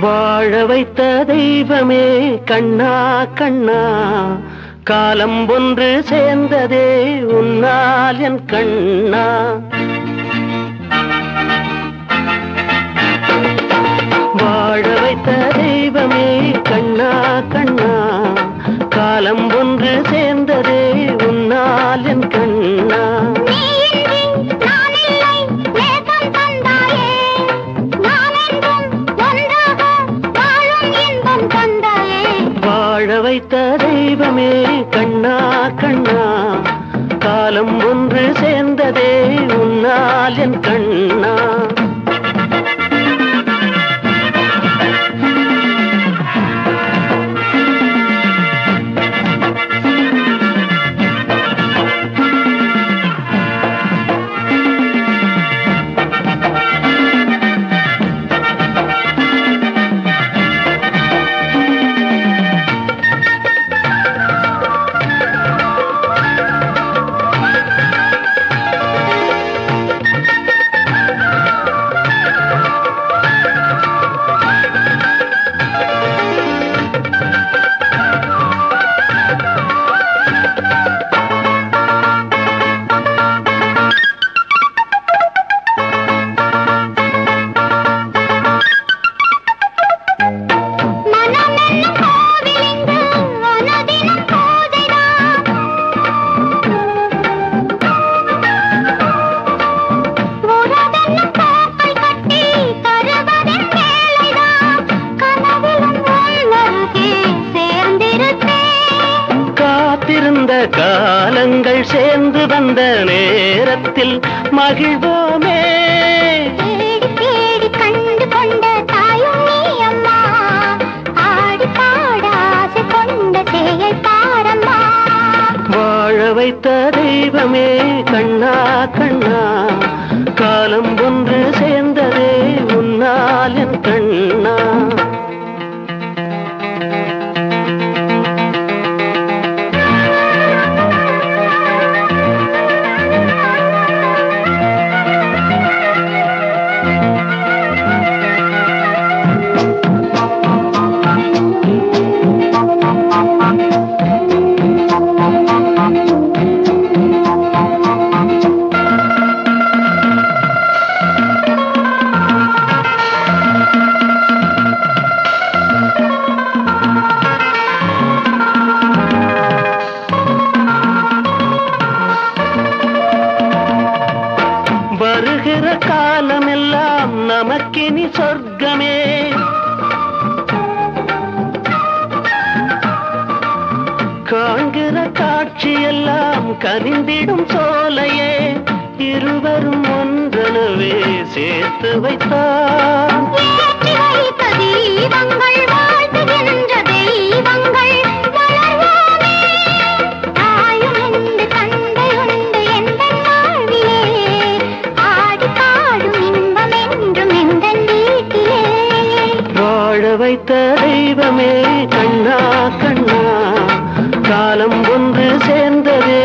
வாழ வைத்த தெய்வமே கண்ணா கண்ணா. காலம் ஒன்று சேர்ந்ததே உன்னால் என் கண்ணா. வைத்த தெய்வமே கண்ணா கண்ணா. காலம் ஒன்று சேர்ந்ததே உன்னால் என் கண்ணா. காத்திருந்த காலங்கள் சேர்ந்து வந்த நேரத்தில் மகிழ்வோமே. வைத்த தெய்வமே கண்ணா கண்ணா. காலம் ஒன்று சேர்ந்ததே உன்னால் என் கண்ணா. வருகிற காலமெல்லாம் நமக்கினி சொர்க்கமே. காண்கிற காட்சியெல்லாம் கனிந்திடும் சோலையே. இருவரும் ஒன்றனவே சேர்த்து வைத்தான் வாழ வைத்த தெய்வமே கண்ணா கண்ணா. காலம் ஒன்று சேர்ந்ததே